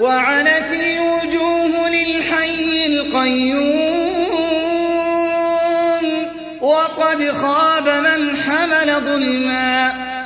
وعنت الوجوه للحي القيوم وقد خاب من حمل ظلما